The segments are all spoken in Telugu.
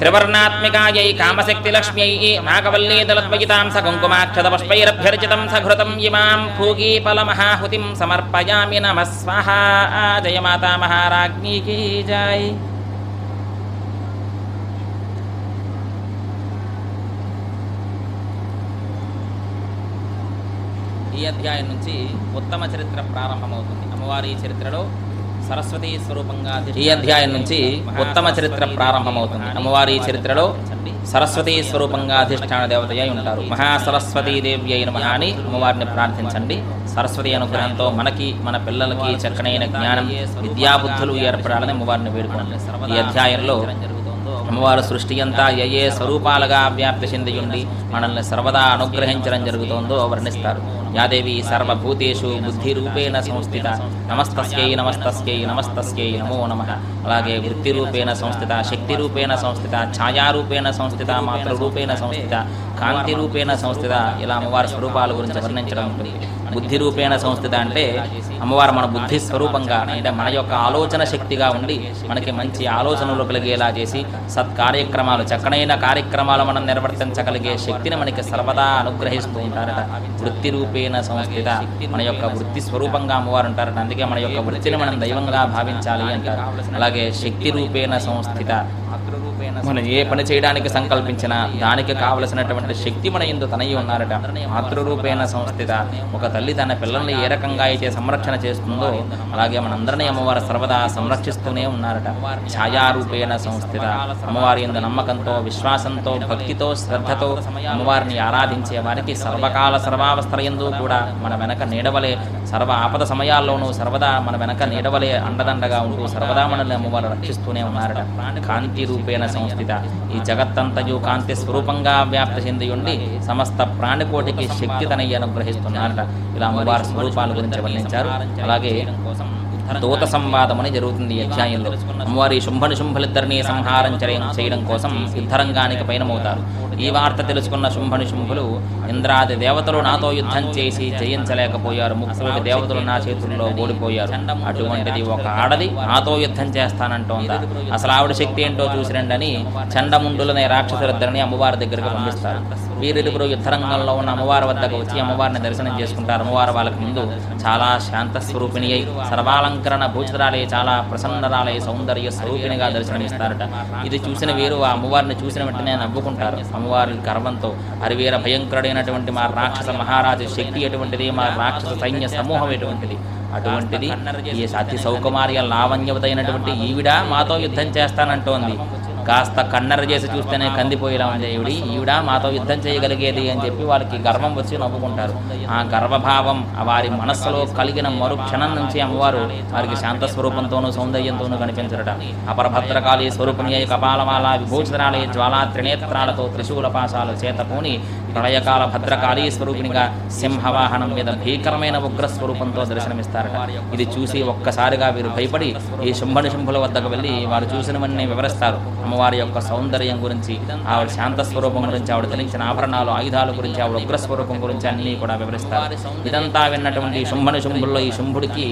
త్రివర్ణాత్మికాయై కామశక్తిలక్ష్మ్యై నాగవల్లీదలద్వయితాం స కుంకుమాక్షతపుష్పైరభ్యర్చితం సఘృతం ఇమాం పూగీఫలమహాహుతిం సమర్పయామి నమ స్వాహ. జయ మాతా మహారాజ్ఞీ కీ ఈ అధ్యాయం నుంచి ఉత్తమ చరిత్ర ప్రారంభమవుతుంది. అమ్మవారి చరిత్రలో సరస్వతి స్వరూపంగా ఈ అధ్యాయం నుంచి ఉత్తమ చరిత్ర ప్రారంభమవుతుంది. అమ్మవారి చరిత్రలో సరస్వతి స్వరూపంగా అధిష్టాన దేవతయ్య ఉంటారు. మహాసరస్వతీ దేవి అయిన మహాని అమ్మవారిని ప్రార్థించండి. సరస్వతి అనుగ్రహంతో మనకి మన పిల్లలకి చక్కనైన జ్ఞానం విద్యాబుద్ధులు ఏర్పడాలని అమ్మవారిని వేడుకోండి ఈ అధ్యాయంలో అమ్మవారు సృష్టి అంతా ఏ ఏ స్వరూపాలుగా వ్యాప్తి చెందియుండి మనల్ని సర్వదా అనుగ్రహించడం జరుగుతోందో వర్ణిస్తారు. యాదేవి సర్వభూతేషు బుద్ధి రూపేణ సంస్థిత. నమస్తస్యై నమస్తస్యై నమస్తస్యై నమో నమ. అలాగే వృత్తి రూపేణ సంస్థిత శక్తి రూపేణ సంస్థిత ఛాయారూపేణ సంస్థిత మాతృ రూపేణ సంస్థిత కాంతి రూపేణ సంస్థిత ఇలా అమ్మవారి స్వరూపాల గురించి వర్ణించడం ఉంటుంది. బుద్ధి రూపేణ సంస్థిత అంటే అమ్మవారు మన బుద్ధి స్వరూపంగా అంటే మన యొక్క ఆలోచన శక్తిగా ఉండి మనకి మంచి ఆలోచనలు కలిగేలా చేసి సత్కార్యక్రమాలు చక్కనైన కార్యక్రమాలు మనం నిర్వర్తించగలిగే శక్తిని మనకి సర్వదా అనుగ్రహిస్తూ ఉంటారట. వృత్తి రూపే రూపేణ సంస్థిత. మన యొక్క వృత్తి స్వరూపంగా అమ్మవారు ఉంటారట అందుకే మన యొక్క వృత్తిని మనం దైవంగా భావించాలి అంటారు. అలాగే శక్తి రూపేణ సంస్థిత. మనం ఏ పని చేయడానికి సంకల్పించినా దానికి కావలసినటువంటి శక్తి మన ఎందు తనయి ఉన్నారట. మాతృరూపేణ సంస్థిత. ఒక తల్లి తన పిల్లల్ని ఏ రకంగా అయితే సంరక్షణ చేస్తుందో అలాగే మనందరినీ అమ్మవారు సర్వదా సంరక్షిస్తూనే ఉన్నారట. ఛాయారూపేణ సంస్థిత. అమ్మవారి ఇందు నమ్మకంతో విశ్వాసంతో భక్తితో శ్రద్ధతో అమ్మవారిని ఆరాధించే వారికి సర్వకాల సర్వావస్థలయందు కూడా మన వెనక నీడవలే సర్వ ఆపద సమయాల్లోనూ సర్వదా మన వెనక నీడవలే అండదండగా ఉంటూ సర్వదా మనల్ని అమ్మవారు రక్షిస్తూనే ఉన్నారట. కాంతి రూపేణ సంస్థిత ఈ జగత్తంతయు కాంతి స్వరూపంగా వ్యాప్తి చెంది ఉండి సమస్త ప్రాణికోటికి శక్తి తనయ్య అనుగ్రహిస్తున్నారట. ఇలా అమ్మవారి స్వరూపాల గురించి వర్ణించారు. అలాగే దూత సంవాదం అని జరుగుతుంది అధ్యాయంలో. అమ్మవారి శుంభని శుంభులిద్దరినీ సంహారం చేయడం కోసం యుద్ధరంగానికి పయనమవుతారు. ఈ వార్త తెలుసుకున్న శుంభని శుంభులు ఇంద్రాది దేవతలు నాతో యుద్ధం చేసి జయించలేకపోయారు. ముక్కోటి దేవతలు నా చేతుల్లో ఓడిపోయారు. అటువంటిది ఒక ఆడది నాతో యుద్ధం చేస్తానంటోందా? అసలు ఆవిడ శక్తి ఏంటో చూసిరండి అని చండముండులనే రాక్షసులిద్దరిని అమ్మవారి దగ్గరికి పంపిస్తారు. వీరిరువురు యుద్ధరంగంలో ఉన్న అమ్మవారి వద్దకు వచ్చి అమ్మవారిని దర్శనం చేసుకుంటారు. అమ్మవారు వాళ్ళకి ముందు చాలా శాంత స్వరూపిణి అయి సర్వాలంకరణ భూచితరాలే చాలా ప్రసన్నరాలే సౌందర్య స్వరూపిణిగా దర్శనమిస్తారట. ఇది చూసిన వీరు ఆ అమ్మవారిని చూసిన వెంటనే నవ్వుకుంటారు. అమ్మవారి గర్వంతో హరివీర భయంకరుడైనటువంటి మా రాక్షస మహారాజు శక్తి ఎటువంటిది మా రాక్షస సైన్య సమూహం ఎటువంటిది? అటువంటిది ఈ అతి సౌకుమార్య లావణ్యవతైనటువంటి ఈవిడ మాతో యుద్ధం చేస్తానంటోంది. కాస్త కన్నర చేసి చూస్తేనే కందిపోయేలా ఉంది ఈవిడి. ఈవిడ మాతో యుద్ధం చేయగలిగేది అని చెప్పి వాళ్ళకి గర్వం వచ్చి నవ్వుకుంటారు. ఆ గర్వభావం వారి మనస్సులో కలిగిన మరు క్షణం నుంచి అమ్మవారు వారికి శాంత స్వరూపంతోనూ సౌందర్యంతోనూ కనిపించరట. అపరభద్రకాళి స్వరూపిణి కపాలమాల విభూషణాలయ జ్వాలా త్రినేత్రాలతో త్రిశూల పాశాలు చేత పూని ప్రళయకాల భద్రకాళీ స్వరూపిణిగా సింహవాహనం మీద భీకరమైన ఉగ్ర స్వరూపంతో దర్శనమిస్తారట. ఇది చూసి ఒక్కసారిగా వీరు భయపడి ఈ శుంభని శుంభుల వద్దకు వెళ్ళి వారు చూసినవన్నీ వివరిస్తారు. అమ్మవారి యొక్క సౌందర్యం గురించి ఆవిడ శాంత స్వరూపం గురించి ఆవిడ ధరించిన ఆభరణాలు ఆయుధాల గురించి ఆవిడ ఉగ్ర స్వరూపం గురించి అన్నీ కూడా వివరిస్తారు. ఇదంతా విన్నటువంటి శుంభని శుంభుల్లో ఈ శుంభుడికి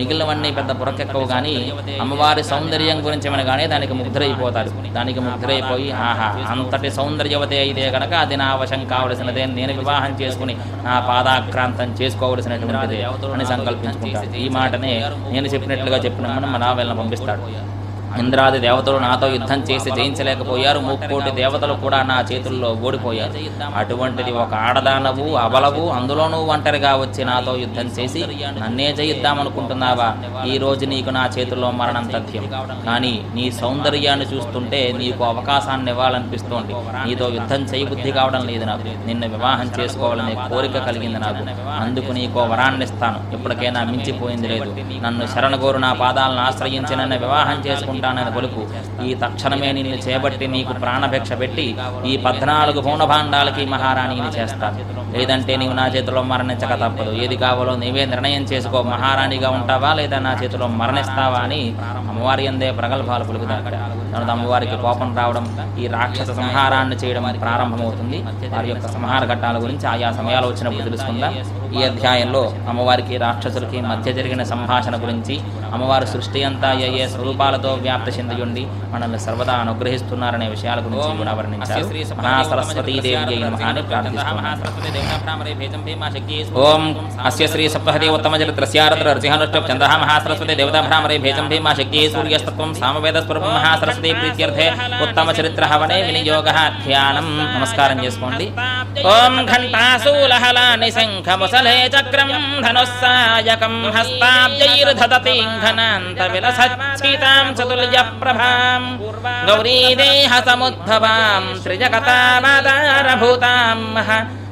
మిగిలినవన్నీ పెద్ద పురకెక్కవు కానీ అమ్మవారి సౌందర్యం గురించి వినగానే దానికి ముగ్ధరైపోతారు దానికి ముగ్ధరైపోయి ఆహా అంతటి సౌందర్యవతి అయితే కనుక అది నా వశం కావలసినదే నేను వివాహం చేసుకుని నా పాదాక్రాంతం చేసుకోవలసినటువంటిదే అని సంకల్పించుకుంటారు. ఈ మాటనే నేను చెప్పినట్లుగా చెప్పిన మన వెళ్ళని పంపిస్తాడు. ఇంద్రాది దేవతలు నాతో యుద్ధం చేసి జయించలేకపోయారు. ముక్కోటి దేవతలు కూడా నా చేతుల్లో ఓడిపోయారు. అటువంటిది ఒక ఆడదానవు అబలవు అందులోనూ ఒంటరిగా వచ్చి నాతో యుద్ధం చేసి నన్నే జయిద్దామనుకుంటున్నావా? ఈ రోజు నీకు నా చేతుల్లో మరణం తథ్యం. కానీ నీ సౌందర్యాన్ని చూస్తుంటే నీకు అవకాశాన్ని ఇవ్వాలనిపిస్తోంది. నీతో యుద్ధం చేయబుద్ధి కావడం లేదు నాకు. నిన్ను వివాహం చేసుకోవాలనే కోరిక కలిగింది నాకు. అందుకు నీకో వరాన్ని ఇస్తాను. ఇప్పటికైనా మించిపోయింది లేదు. నన్ను శరణగోరు నా పాదాలను ఆశ్రయించి నన్ను వివాహం చేసుకుంటానని పలుకు ఈ తక్షణమే నిన్ను చేపట్టి నీకు ప్రాణభిక్ష పెట్టి ఈ పద్నాలుగు పూర్ణభాండాలకి మహారాణిని చేస్తాను లేదంటే నీవు నా చేతిలో మరణించక తప్పదు. ఏది కావాలో నీవే నిర్ణయం చేసుకో. మహారాణిగా ఉంటావా లేదా నా చేతిలో మరణిస్తావా అని అమ్మవారి అందే ప్రగల్భాలు పలుకుతారు. తనది అమ్మవారికి కోపం రావడం ఈ రాక్షస సంహారాన్ని చేయడం ప్రారంభమవుతుంది. వారి యొక్క సంహార ఘట్టాల గురించి ఆయా సమయాలు వచ్చినప్పుడు తెలుసుకుందాం. ఈ అధ్యాయంలో అమ్మవారికి రాక్షసులకి మధ్య జరిగిన సంభాషణ గురించి అమ్మవారి సృష్టి అంతా ఏ స్వరూపాలతో వ్యాప్త చెందియుండి మనల్ని సర్వదా అనుగ్రహిస్తున్నారనే విషయాల గురించి కూడా వర్ణించారు. మహాసరస్వతీ దేవి అయిన మహాని ప్రార్థిస్తున్నాను ఓం అస్య శ్రీ సప్తహతి ఉత్తమ చరిత్రస్యారత్ర నృసింహనుష్ట చంద్ర మహాసరస్వతి దేవతా భ్రామరే భేజం భీమా శక్తి సూర్యస్తత్వం సామవేద స్వరూపం మహాసరస్వతి ప్రీత్యర్థే ఉత్తమ చరిత్ర హవనే వినియోగ ధ్యానం. నమస్కారం చేసుకోండి. ఓం ఘంటాసూలహలాని శంఖ ముసలే చక్రం ధనుస్సాయకం बन्धनान्तविलसच्छिताम् चतुल्यप्रभाम् गौरीदेहसमुद्भवाम् सृजगतामादारभूताम्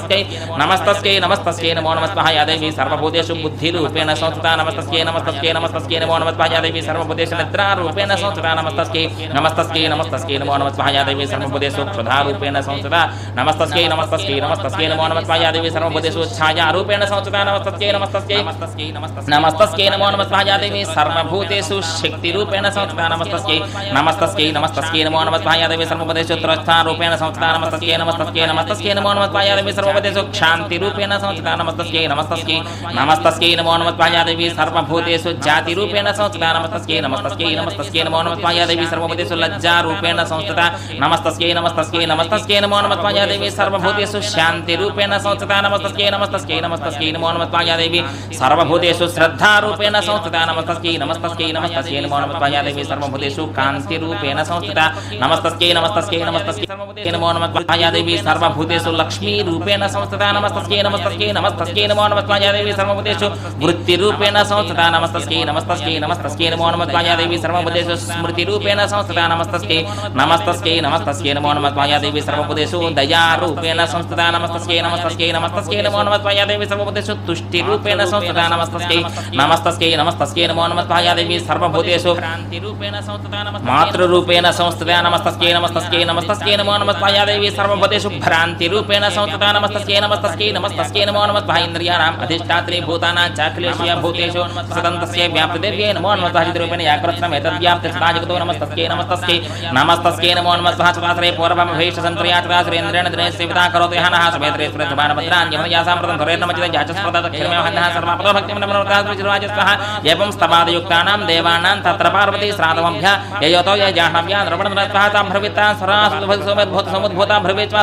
नमस्तस्यै नमस्तस्यै नमस्तस्यै नमो नमस्तः या देवी सर्वभूतेषु बुद्धिरूपेण संस्थिता नमस्तस्यै नमस्तस्यै नमस्तस्यै नमो नमस्तः या देवी सर्वभूतेषु निद्रारूपेण संस्थिता नमस्तस्यै नमस्तस्यै नमस्तस्यै नमो नमस्तः या देवी सर्वभूतेषु क्षुधारूपेण संस्थिता नमस्तस्यै नमस्तस्यै नमस्तस्यै नमो नमस्तः या देवी सर्वभूतेषु छायारूपेण संस्थिता नमस्तस्यै नमस्तस्यै नमस्तस्यै नमस्तस्यै नमो नमस्तः या देवी सर्वभूतेषु शक्तिरूपेण संस्थिता नमस्तस्यै नमस्तस्यै नमस्तस्यै नमो नमस्तः या देवी सर्वभूतेषु त्रस्थारूपेण संस्थिता नमस्तस्यै नमस्तस्यै नमस्तस्यै नमो नमस्तः या सर्व सर्वभूतेषु क्षान्तिरूपेण संस्थिता नमस्तस्य नमस्तस्य नमस्तस्य नमो नमः पाया देवी सर्वभूतेषु जाति जातिरूपेण संस्थिता नमस्तस्य नमस्तस्य नमस्तस्य नमो नमः पाया देवी सर्वभूतेषु लज्जा लज्जारूपेण संस्थिता नमस्तस्य नमस्तस्य नमस्तस्य नमो नमः पाया देवी सर्वभूतेषु शांति शान्तिरूपेण संस्थिता नमस्तस्य नमस्तस्य नमस्तस्य नमो नमः पाया देवी सर्वभूतेषु श्रद्धा श्रद्धारूपेण संस्थिता नमस्तस्य नमस्तस्य नमस्तस्य नमो नमः पाया देवी सर्वभूतेषु कांति कान्तिरूपेण संस्थिता नमस्तस्य नमस्तस्य नमस्तस्य नमो नमः पाया देवी सर्वभूतेषु लक्ष्मी लक्ष्मीरूपेण रूपेण संस्थिता नमस्तस्यै नमस्तस्यै नमस्तस्यै नमो नमस्त्वाय देवी नमस्त नमस्त संस्थिता नमस्तस्यै नमस्तस्यै नमस्तस्यै नमो नमस्त्वाय देवी सर्वभूतेषु स्मृतिरूपेण संस्थिता नमस्तस्यै नमस्तस्यै नमस्तस्यै नमो नमस्त्वाय देवी सर्वभूतेषु दयारूपेण संस्थिता नमस्तस्यै नमस्तस्यै नमस्तस्यै नमो नमस्त्वाय देवी सर्वभूतेषु तुष्टिरूपेण संस्थिता नमस्तस्यै नमस्तस्यै नमस्तस्यै नमो नमस्त्वाय देवी सर्वभूतेषु क्रान्तिरूपेण संस्थिता नमस्तस्यै मातृरूपेण संस्थिता नमस्तस्यै नमस्तस्यै नमस्तस्यै नमो नमस्त्वाय देवी सर्वभूतेषु भ्रान्तिरूपेण संस्थिता नमस्तस्यै नमस्तस्यै नमस्तस्यै नमस्तस्यै नमो नमः इन्द्रियाणाम् अधिष्ठात्रे भूतानां चाखिलेष्या भूतेषु। सदन्तस्य, व्याप्तदेव्यै नमो नमस्तः चित्ररूपेण व्याकृतम् एतद्व्याप्तस्ता जगतो नमस्तस्यै नमस्तस्यै। नमस्तस्यै नमो नमस्तः स्वासरे पूर्वमभीष्टसन्त्रया तदासुरेन्द्रेण दिनस्य पिता करोति हनः सुभेद्रेश्वरधुमानभद्रान्यहनयासामृतं धुरेर्नमचित जाचस्पदक्षिणमेव हनः सर्वपदभक्तिं नमनोतासुचिराजस्तः एवं स्तमादयुक्तानां देवानां तत्र पार्वती श्रातवभ्य ययोतो ये जाह्नव्या नृपणनस्तः तां भ्रविता सरा सुभूतसमुद्भूता भ्रवित्वा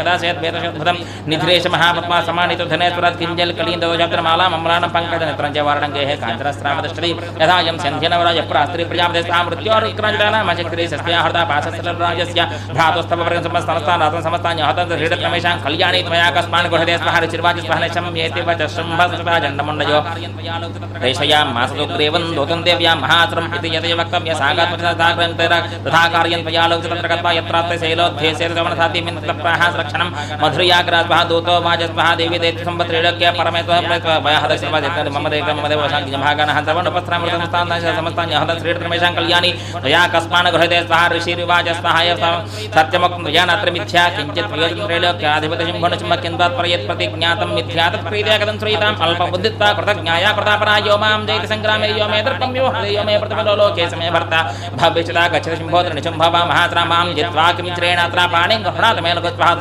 मदासेत् वेदशोद्भुतं निधिरेशमहापद्मा समानितो धनेश्वरात् किञ्जल् कलीन्दो शब्दमालाम् अम्लानं पङ्कजनेत्रं च वारणङ्गेः काञ्चनस्रामदृष्टि यथा यं सन्ध्यनवराय प्रास्त्री प्रजापतिस्ता मृत्योर्क्रञ्जनामशक्तिरेशस्याहृदा पाशस्लराजस्य भ्रातुस्तपवर्गसमस्तनस्थानाथं समस्तान्यहतं क्रीडक्रमेषां कल्याणी त्वया कस्मान् गुहदे स्मः ऋचिर्वाचस्महनिशं येति वच शुम्भस्तजण्डमुण्डयो रेषयां मासदुग्रेवन् दोतं देव्यां महात्रम् इति यतय वक्तव्य सागात्मतथा ग्रन्थैरा तथा कार्यं त्वया लोकतत्र गत्वा यत्रात्रे शैलोध्येशेरमनसाति मिन्तप्राः लक्षणं। मधुर्याग्रात्मः दूतो वाचस्मः देवी देति संवत्रीडक्य परमेश्वर भयहदश्रमदेव मम देव मम देव भागानः सर्वनुपस्रामृतसंस्थान् समस्तान्यहद श्रीडत्रमेषां कल्याणि। त्वया कस्मान् गृहते स्वः ऋषिर्विवाचस्महाय सत्यमुक्तं त्वया नात्र मिथ्या, किञ्चित् प्रयोजनत्रैलोक्याधिपतिशुम्भणचुम्बकिन्वात्प्रयत्प्रतिज्ञातं मिथ्या तत्प्रीत्या कथं श्रुयिताम्? अल्पबुद्धित्वा कृतज्ञाया कृतापरायो माँ जयति सङ्ग्रामे, यो मे दर्पम्यो हृदयो मे प्रतिपदो लोके समे भर्ता। भविष्यता गच्छति शुम्भोत्र निशुम्भवा महात्रा माँ जित्वा किं त्रेणात्रा पाणिं गृह्णात् मे लघुत्वा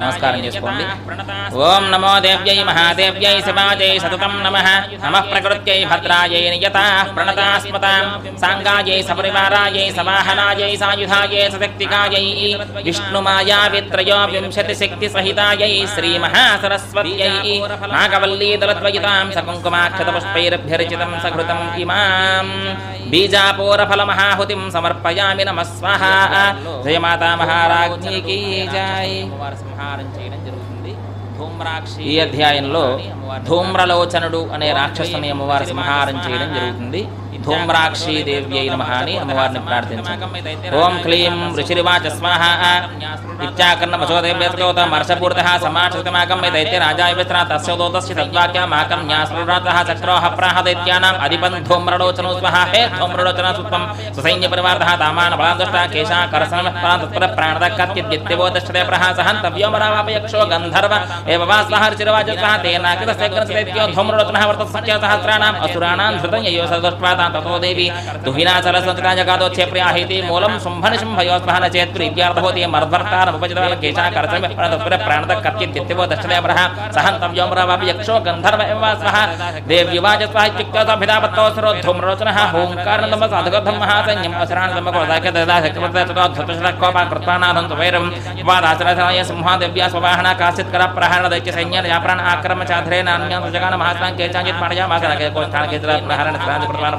నమస్కారం చేసుకోండి. ఓం నమో దేవ్యై మహాదేవ్యై శివాజై సతతం నమః. నమః ప్రకృత్యై భద్రాయై నియతా ప్రణతాస్మతాం. సాంగాయై సపరివారాయై సవాహనాయై సాయుధాయై సశక్తికాయై. విష్ణుమాయా విత్రయో వింశతి శక్తి సహితాయై శ్రీ మహాసరస్వత్యై. నాగవల్లీ దళద్వయితాం సకుంకుమాక్షత పుష్పైరభ్యర్చితం సఘృతం ఇమాం. బీజాపూరఫల మహాహుతిం సమర్పయామి నమ స్వహ. జయమాతా మహారాజ్ఞికి జై. సంహారం చేయడం జరుగుతుంది. ఈ అధ్యాయంలో ధూమ్రలోచనుడు అనే రాక్షసుని అమ్మవారి సంహారం చేయడం జరుగుతుంది. ధూమ్రాక్షి దేవి అయిన మహాని అమ్మవారిని ప్రార్థించండి ఓం క్లీం ఋషిరివాచ స్వాహ ఇత్యాకర్ణ వశోదేవ్యతోత మర్షపూర్త సమాక్షతమాకం మే దైత్య రాజాయ విత్ర తస్యోదోతస్య తద్వాక్యమాకం న్యాసృరాతః చక్రోహ ప్రాహ దైత్యానాం అధిపన్ ధూమ్రలోచనో స్వహ హే ధూమ్రలోచన సుత్వం సుసైన్య పరివారతః తామాన బలాదుష్ట కేశా కరసన తత్పర ప్రాణదక్కత్యద్విత్యవో దష్టదే ప్రహాసహం తవ్యోమరావాపయక్షో గంధర్వ ఏవ వా స్వహ ఋషిరివాచ స్వహ తేనాకితస్య గ్రసదైత్యో ధూమ్రలోచనః వర్తస్య సహస్రాణాం అసురాణాం ధృతం యయో సదష్ట్వాతాం ततो देवी। दुहिना चल संतना जगादो क्षेप्रिया हिति मूलम सुंभन शुंभयोस्मः न चेत् प्रीत्यार्थ भवति मर्दभर्तारम् उपजलवल केशा कर्तव्य प्रणतपुर प्राणतः कत्य दित्यवो दक्षिणेवरः सहन्तं योमरावापि यक्षो गंधर्व एव स्वः देव्युवाच स्वः इत्युक्तौ सभिधापत्तौ सरोद्धूम्रोचनः होङ्कारनतम साधुगर्धं महासंयम् असराणतमकोदाकृतदाशकृतोपाकृत्वानादं स्वैरं वादाचरथाय सिंहादेव्या स्ववाहना काचित्करप्रहरणदैत्यसैन्ययाप्राण आक्रमचाध्रेण अन्यान् महात्मा केचाञ्चित् पाठयामाकरके कोष्ठान् प्रहरण प्रहरणस्थान् प्रहरण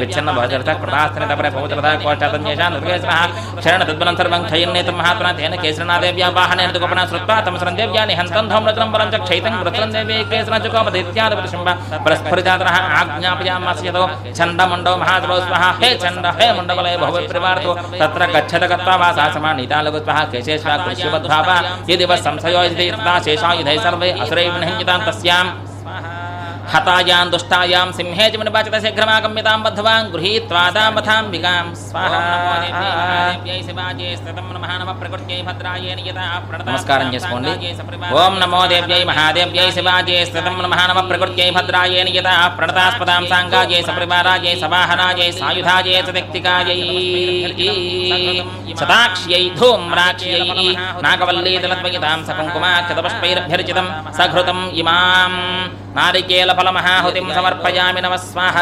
विच्छन्न भवचरतः कृतास्थने तपरे पवित्रतः कोष्ठातं येषां दुर्गेश्वरः शरणतद्बलं सर्वं क्षयन्नेतं महात्मना तेन केसरणादेव्या वाहनेन दुगपणा श्रुत्वा तं शरणदेव्या निहन्तं धौम्रतनं बलं च क्षयितं कृतं देवी केसरं चुकोपदित्यादिपतिशुम्भ परस्फुरितातरः आज्ञापयामासि यतो छन्दमण्डो महात्मो स्वः हे छन्द हे मण्डवलय भवे परिवार्तो तत्र गच्छत गत्वा वा सा समानीता लघुत्वः केशेष्वा कृष्यवद्भावा यदि वः संशयो यदि तदा शेषायुधैः सर्वे असुरैर्विणहितां तस्याम् హతాయాం దుష్టాయాం సింహే నిపాచిత శీఘ్రమాగమ్యతాం బద్ధవాం గృహీత్వా దాంబథాంబికాం నమస్కారం చేసుకోండి ఓం నమో దేవ్యై మహాదేవ్యై శివాజే స్థితం నమః నమ ప్రకృత్యై భద్రాయే నియత ప్రణతాస్పదాం సాంగాజే సపరివారాజే సవాహనాజే సాయుధాజే సదక్తికాయై శతాక్ష్యై ధూమ్రాక్ష్యై నాగవల్లీ దళద్వయితాం సకుంకుమాక్షతపుష్పైరభ్యర్చితం సఘృతం ఇమాం నారికేల ఫలమహాహుతిం సమర్పయామి నమ స్వాహ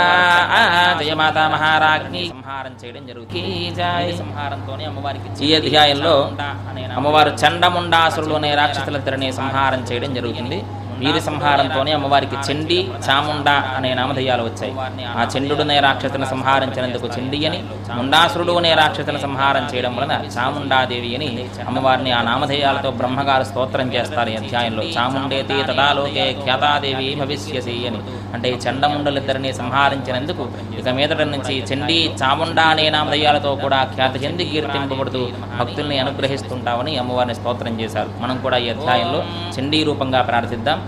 జయమాతా మహారాజ్ఞి సంహారం చేయడం జరుగుతుంది। సంహారంతోనే అమ్మవారికి ఈ అధ్యాయంలో అమ్మవారు చండముండాసురులు అనే రాక్షసులిద్దరిని సంహారం చేయడం జరుగుతుంది. వీరి సంహారంతోనే అమ్మవారికి చెండి చాముండ అనే నామధేయాలు వచ్చాయి. ఆ చండుడు రాక్షసును సంహారించినందుకు చెండి అని ముండాసురుడు అనే రాక్షసును సంహారం చేయడం వలన చాముండాదేవి అని అమ్మవారిని ఆ నామధేయాలతో బ్రహ్మగారు స్తోత్రం చేస్తారు ఈ అధ్యాయంలో. చాముండేతి తదాలోకే ఖ్యాతాదేవి భవిష్యసి అని. అంటే ఈ చండముండలిద్దరిని సంహరించినందుకు ఇక మీదట నుంచి చండి చాముండా అనే నామధేయాలతో కూడా ఖ్యాతి చెంది కీర్తింపబడుతూ భక్తుల్ని అనుగ్రహిస్తుంటామని అమ్మవారిని స్తోత్రం చేశారు. మనం కూడా ఈ అధ్యాయంలో చండీ రూపంగా ప్రార్థిద్దాం.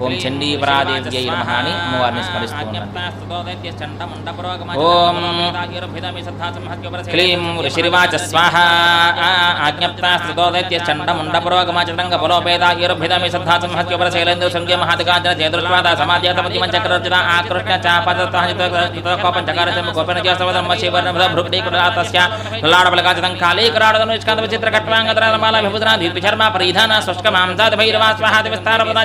ఓం చండీ పరాదేవ్యై నమః అని అమ్మవారిని స్మరిస్తూ ఉన్నాం ఓం క్లీం ఋషిరివాచ స్వాహ ఆజ్ఞప్తా స్థితోదైత్య చండముండ పురోగమాచరంగ పురోపేదాయుర్భిదమి సద్ధా సంహత్యోపర శైలేంద్ర సంజ్ఞ మహాదికాంచన చేదృష్వాద సమాధ్యాతపతి మంచక్రర్జన ఆకృష్ణ చాపదోపం చకార గోపన చేస్తవదమ్మ శివర్ణ భృగడీకృతస్య లలాడబలకాచతం కాళీకరాడదను నిష్కాంత విచిత్ర కట్వాంగతరమాల విభుజన దీర్ఘర్మ పరిధాన శుష్క మాంసాద భైరవా స్వాహాది విస్తార పదా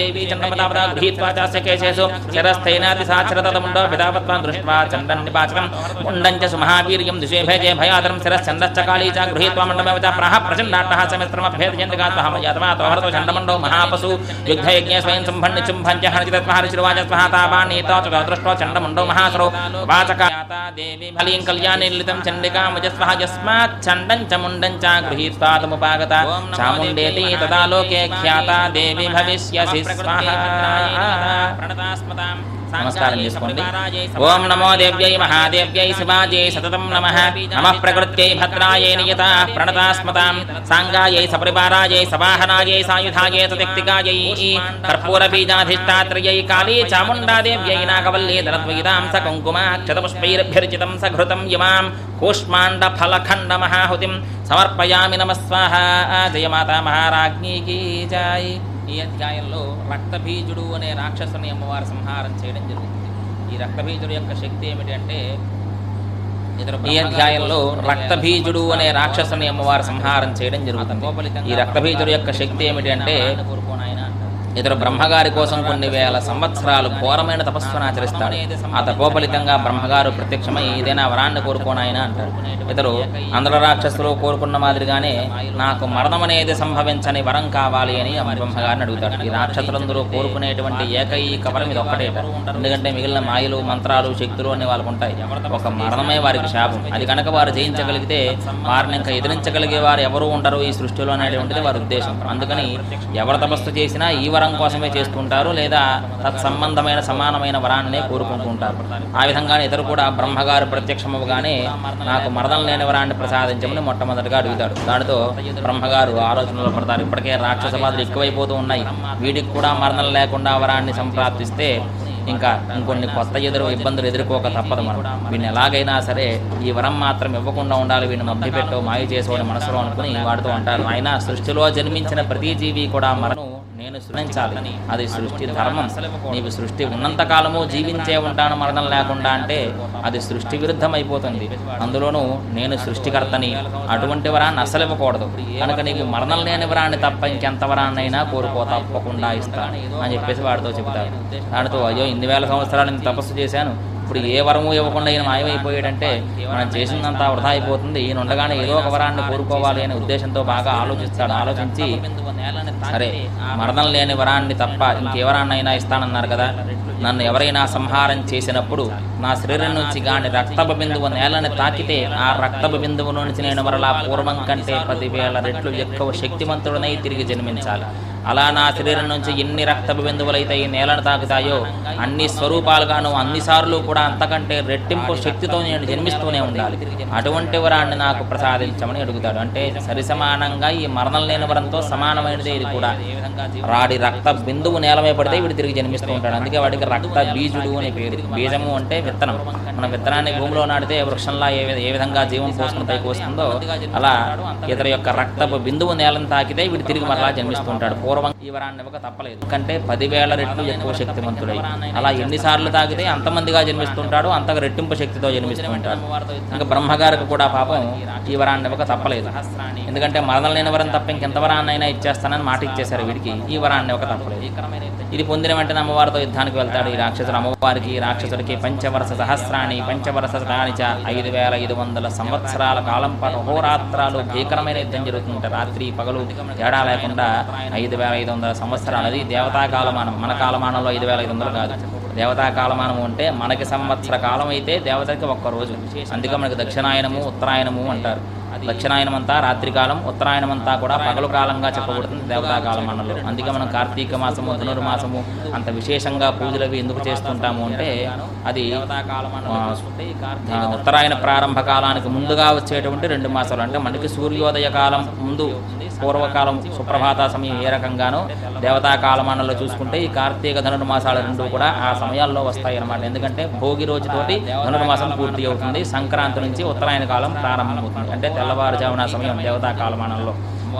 देवी चंद्रपदापदा गृहीत्वा चास्य केशेषु शरस्थैनाति साक्षरतमुण्डो पितापत्वान् दृष्ट्वा चन्दन्निपाचकं मुण्डं च सुमहावीर्यं दिशेभेजे भयादरं शिरश्चन्दश्च काली च गृहीत्वा मण्डमेव च प्राह प्रचण्डाट्टः समित्रमभेदजन्तगात्महमयात्मातोहरतो चण्डमण्डो महापशु। युद्धयज्ञे स्वयं सम्भण्णि चुम्भञ्च हरिचिरवाचस्वः तापानीतो च दृष्टो चण्डमण्डो महासुरो। वाचकाता देवी फलीं कल्याणनिर्लितं चण्डिकामुजस्वः यस्मात् चण्डं च मुण्डं च गृहीत्वा तमुपागता। चामुण्डेति तदा लोके ख्याता देवी भविष्यसि గృహీత్వాతముపాగత చాముండేతి తదా లోకే ఖ్యాత దేవి భవిష్యసి స్వహ నమస్కారం చేసుకోండి ఓం నమో దేవ్యై మహాదేవ్యై శివాజై సతతం నమ నమ ప్రకృత్యై భద్రాయై నియత ప్రణతాస్మతాం సాంగాయై సపరివారాయై సవాహనాయై సాయుధాయై సుతిక్తికాయై కర్పూర బీజాధిష్టాత్రయై కాళీ చాముండాదేవ్యై నాగవల్లీ ధరద్వైతాం స కుంకుమాక్షతపుష్పైరభ్యర్చితం సఘృతం ఇమాం కూష్మాండ ఫలఖండ మహాహుతిం సమర్పయామి నమ స్వాహ జయ మాతా మహారాజ్ఞీకి జై ఈ అధ్యాయంలో రక్తబీజుడు అనే రాక్షసుని అమ్మవారు సంహారం చేయడం జరుగుతుంది. ఈ రక్తబీజుడు యొక్క శక్తి ఏమిటి అంటే ఈ అధ్యాయంలో రక్తబీజుడు అనే రాక్షసుని అమ్మవారు సంహారం చేయడం జరుగుతుంది. ఈ రక్తబీజుడు యొక్క శక్తి ఏమిటి అంటే ఇతడు బ్రహ్మగారి కోసం కొన్ని వేల సంవత్సరాలు ఘోరమైన తపస్సును ఆచరిస్తాడు. ఆ తపోఫలితంగా బ్రహ్మగారు ప్రత్యక్షమై ఏదైనా వరాన్ని కోరుకోనాయన అంటారు ఇతడు అందరు రాక్షసులు కోరుకున్న మాదిరిగానే నాకు మరణం అనేది సంభవించని వరం కావాలి అని బ్రహ్మగారిని అడుగుతాడు. ఈ రాక్షసులందరూ కోరుకునేటువంటి ఏకైక వరం ఇది ఒక్కటే ఎందుకంటే మిగిలిన మాయలు మంత్రాలు శక్తులు అనే వాళ్ళకు ఉంటాయి. ఒక మరణమే వారికి శాపం. అది కనుక వారు జయించగలిగితే వారిని ఇంకా ఎదిరించగలిగే వారు ఎవరు ఉండరు ఈ సృష్టిలో అనేటువంటిది వారి ఉద్దేశం. అందుకని ఎవరు తపస్సు చేసినా ఈ వరం కోసమే చేస్తుంటారు లేదా తత్సంబంధమైన సమానమైన వరాన్నే కోరుకుంటుంటారు. ఆ విధంగానే ఇతరు కూడా బ్రహ్మగారు ప్రత్యక్షమవగానే నాకు మరణం లేని వరాన్ని ప్రసాదించమని మొట్టమొదటిగా అడుగుతాడు. దానితో బ్రహ్మగారు ఆలోచనలో పడతారు. ఇప్పటికే రాక్షస బాధలు ఎక్కువైపోతూ ఉన్నాయి. వీటికి కూడా మరణం లేకుండా వరాన్ని సంప్రాప్తిస్తే ఇంకా ఇంకొన్ని కొత్త ఎదురు ఇబ్బందులు ఎదుర్కోక తప్పదు మనం. వీడిని ఎలాగైనా సరే ఈ వరం మాత్రం ఇవ్వకుండా ఉండాలి. వీడిని మభ్యపెట్టో మాయ చేసుకోవడం మనసులో అనుకుని వాడుతూ ఉంటారు ఆయన సృష్టిలో జన్మించిన ప్రతి జీవి కూడా మరణం నేను సృష్టించాలి అది సృష్టి ధర్మం. నీవు సృష్టి ఉన్నంత కాలము జీవించే ఉంటాను మరణం లేకుండా అంటే అది సృష్టి విరుద్ధం అయిపోతుంది అందులోనూ నేను సృష్టికర్తని. అటువంటి వరాన్ని అసలు ఇవ్వకూడదు కనుక నీకు మరణం లేని వరాన్ని తప్ప ఇంకెంత వరాన్నైనా కోరుకో తప్పకుండా ఇస్తాను అని చెప్పేసి వాడితో చెబుతారు. దానితో అయ్యో ఇన్ని వేల సంవత్సరాలు నేను తపస్సు చేశాను. ఇప్పుడు ఏ వరము ఇవ్వకుండా ఈయన మాయమైపోయాడంటే మనం చేసిందంతా వృధా అయిపోతుంది. ఈయన ఉండగానే ఏదో ఒక వరాన్ని కోరుకోవాలి అనే ఉద్దేశంతో బాగా ఆలోచిస్తాడు. ఆలోచించి సరే మరణం లేని వరాన్ని తప్ప ఇంకే వరాన్నైనా ఇస్తానన్నారు కదా. నన్ను ఎవరైనా సంహారం చేసినప్పుడు నా శరీరం నుంచి గాని రక్తపు బిందువు నేలని తాకితే ఆ రక్తపు బిందువు నుంచి నేను మరలా పూర్వం కంటే పదివేల రెట్లు ఎక్కువ శక్తివంతుడనై తిరిగి జన్మించాలి. అలా నా శరీరం నుంచి ఎన్ని రక్తపు బిందువులైతే ఈ నేలను తాకుతాయో అన్ని స్వరూపాలుగాను అన్నిసార్లు కూడా అంతకంటే రెట్టింపు శక్తితో నేను జన్మిస్తూనే ఉండాలి. అటువంటి వరాన్ని నాకు ప్రసాదించమని అడుగుతాడు. అంటే సరిసమానంగా ఈ మరణం లేని వరంతో సమానమైనదే ఇది కూడా. రాడి రక్త బిందువు నేలమే పడితే వీడు తిరిగి జన్మిస్తూ ఉంటాడు. అందుకే వాడికి రక్త బీజుడు అని పేరు. బీజము అంటే విత్తనం. మన విత్తనాన్ని భూమిలో నాటితే వృక్షంలా ఏ ఏ విధంగా జీవం పోసుకుని పైకి వస్తుందో అలా ఇతర యొక్క రక్తపు బిందువు నేలను తాకితే వీడు తిరిగి మరలా జన్మిస్తూ ఉంటాడు. పూర్వం ఈ వరాన్ని ఇవ్వక తప్పలేదు. కంటే పదివేల రెట్లు ఎక్కువ శక్తివంతుడై అలా ఎన్నిసార్లు తాగితే అంతమందిగా జన్మిస్తుంటాడు అంతగా రెట్టింపు శక్తితో జన్మిస్తుంటాడు. ఇంకా బ్రహ్మగారికి కూడా పాపం ఈ వరాన్ని ఇవ్వక తప్పలేదు. ఎందుకంటే మరణం లేని వరం తప్ప ఇంకెంత వరాన్నైనా ఇచ్చేస్తానని మాట ఇచ్చేశారు వీడికి. ఈ వరాన్ని ఇవ్వక తప్పలేదు. ఇది పొందిన వెంటనే అమ్మవారితో యుద్ధానికి వెళ్తాడు ఈ రాక్షసుడు. అమ్మవారికి రాక్షసుడికి పంచవరస సహస్రాన్ని పంచవరస రాణిచ ఐదు వేల ఐదు వందల సంవత్సరాల కాలం పాటు అహోరాత్రాలు భీకరమైన యుద్ధం జరుగుతుంటే రాత్రి పగలు తేడా లేకుండా ఐదు వేల ఐదు వందల సంవత్సరాలు. అది దేవతా కాలమానం. మన కాలమానంలో ఐదు వేల ఐదు వందలు కాదు. దేవతా కాలమానం అంటే మనకి సంవత్సర కాలం అయితే దేవతకి ఒక్క రోజు. అందుకే మనకి దక్షిణాయనము ఉత్తరాయణము అంటారు. దక్షిణాయనమంతా రాత్రికాలం ఉత్తరాయనమంతా కూడా పగలు కాలంగా చెప్పబడుతుంది దేవతా కాలమానంలో అందుకే మనం కార్తీక మాసము ధనుర్మాసము అంత విశేషంగా పూజలు అవి ఎందుకు చేస్తుంటాము అంటే అది ఉత్తరాయణ ప్రారంభ కాలానికి ముందుగా వచ్చేటువంటి రెండు మాసాలు. అంటే మనకి సూర్యోదయ కాలం ముందు పూర్వకాలం సుప్రభాత సమయం ఏ రకంగానో దేవతా కాలమానంలో చూసుకుంటే ఈ కార్తీక ధనుర్మాసాలు రెండు కూడా ఆ సమయాల్లో వస్తాయి అన్నమాట ఎందుకంటే భోగి రోజుతోటి ధనుర్మాసం పూర్తి అవుతుంది. సంక్రాంతి నుంచి ఉత్తరాయణ కాలం ప్రారంభమవుతుంది. అంటే తెల్లవారుజామున సమయం దేవతా కాలమానంలో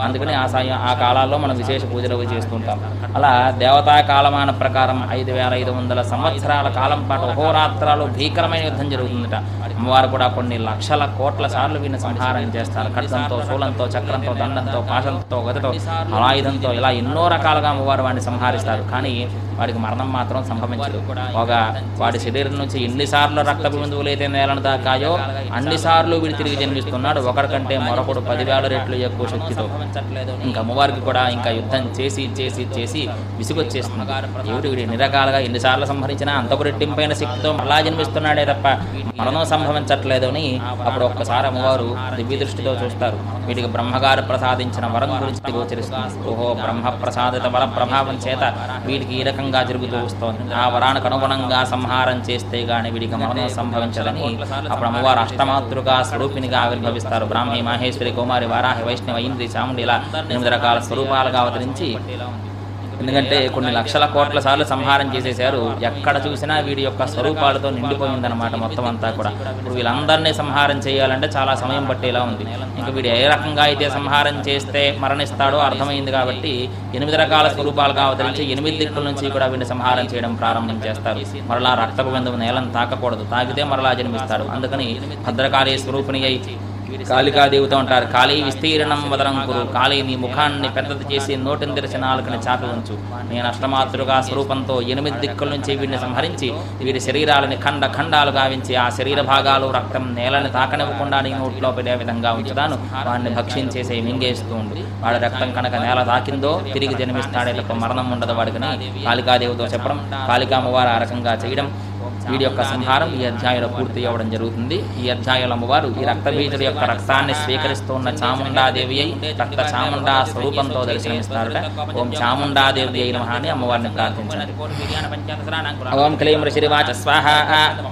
అందుకని ఆ సమయం ఆ కాలాల్లో మనం విశేష పూజలు చేస్తుంటాం. అలా దేవతా కాలమాన ప్రకారం ఐదు వేల ఐదు వందల సంవత్సరాల కాలం పాటు అహోరాత్రాలు భీకరమైన యుద్ధం జరుగుతుందట. అమ్మవారు కూడా కొన్ని లక్షల కోట్ల సార్లు వీరిని సంహారం చేస్తారు. ఖడ్గంతో శూలంతో చక్రంతో దండంతో పాశంతో గదతో అలాయుధంతో ఇలా ఎన్నో రకాలుగా అమ్మవారు వాడిని సంహరిస్తారు. కానీ వాడికి మరణం మాత్రం సంభవించదు. ఒక వాడి శరీరం నుంచి ఎన్నిసార్లు రక్త బిందువులు అయితే నేలను దాకాయో అన్నిసార్లు వీడు తిరిగి జన్మిస్తున్నాడు. ఒకరికంటే మరొకడు పదివేల రెట్లు ఎక్కువ శక్తితో. ఇంకా అమ్మవారికి కూడా ఇంకా యుద్ధం చేసి చేసి చేసి విసుగొచ్చేస్తుంది ఎవడు వీడు ఎన్ని రకాలుగా ఎన్నిసార్లు సంహరించినా అంతకు రెట్టింపైన శక్తితో మళ్ళా జన్మిస్తున్నాడే తప్ప మరణం సంభవించట్లేదు అని అప్పుడు ఒక్కసారి అమ్మవారు దివ్య దృష్టితో చూస్తారు. వీటికి బ్రహ్మగారు ప్రసాదించిన వరం గురించి గోచరిస్తుంది. ఓహో బ్రహ్మ ప్రసాదిత వర ప్రభావం చేత వీటికి ఈ రకంగా జరుగుతూ వస్తోంది. ఆ వరానికి అనుగుణంగా సంహారం చేస్తే గాని వీడికి మరణం సంభవించదని అప్పుడు అమ్మవారు అష్టమాతృగా స్వరూపినిగా ఆవిర్భవిస్తారు. బ్రాహ్మీ మహేశ్వరి కుమారి వారాహి వైష్ణవ ఇంద్రి చాముండి ఇలా ఎనిమిది రకాల స్వరూపాలుగా అవతరించి ఎందుకంటే కొన్ని లక్షల కోట్ల సార్లు సంహారం చేసేశారు. ఎక్కడ చూసినా వీడి యొక్క స్వరూపాలతో నిండిపోయిందనమాట మొత్తం అంతా కూడా. ఇప్పుడు వీళ్ళందరినీ సంహారం చేయాలంటే చాలా సమయం పట్టేలా ఉంది. ఇంకా వీడు ఏ రకంగా అయితే సంహారం చేస్తే మరణిస్తాడో అర్థమైంది కాబట్టి ఎనిమిది రకాల స్వరూపాలుగా అవతరించి ఎనిమిది దిక్కుల నుంచి కూడా వీడిని సంహారం చేయడం ప్రారంభం చేస్తారు. మరలా రక్తపు బిందువు నేలను తాకకూడదు. తాకితే మరలా జన్మిస్తాడు అందుకని భద్రకాళీ స్వరూపిణి అయి కాళికాదేవితో అంటారు కాళీ విస్తీర్ణం వదరం కురు. కాళీ నీ ముఖాన్ని పెద్దది చేసి నోటిందిర తెరిచి చాపి ఉంచు. నేను అష్టమాతృగా స్వరూపంతో ఎనిమిది దిక్కుల నుంచి వీడిని సంహరించి వీరి శరీరాలని ఖండ ఖండాలు గావించి ఆ శరీర భాగాలు రక్తం నేలని తాకనివ్వకుండా నీ నోట్లో పడే విధంగా ఉంచుతాను. వాడిని భక్షించేసే మింగేస్తూ ఉండు. వాడి రక్తం కనుక నేల తాకిందో తిరిగి జన్మిస్తాడే తప్ప మరణం ఉండదు వాడికని కాళికాదేవితో చెప్పడం. కాళికామ్మవారు ఆ రకంగా చేయడం. వీడి యొక్క సంహారం ఈ అధ్యాయంలో పూర్తి అవ్వడం జరుగుతుంది. ఈ అధ్యాయంలో అమ్మవారు ఈ రక్తబీజుడి యొక్క రక్తాన్ని స్వీకరిస్తున్న చాముండాదేవి అయి రక్త చాముండా స్వరూపంతో దర్శనమిస్తారట. ఓం చాముండాదేవి అయిన మహాని అమ్మవారిని ప్రార్థించండి ఓం క్లీం ఋషిరివాచ స్వాహ.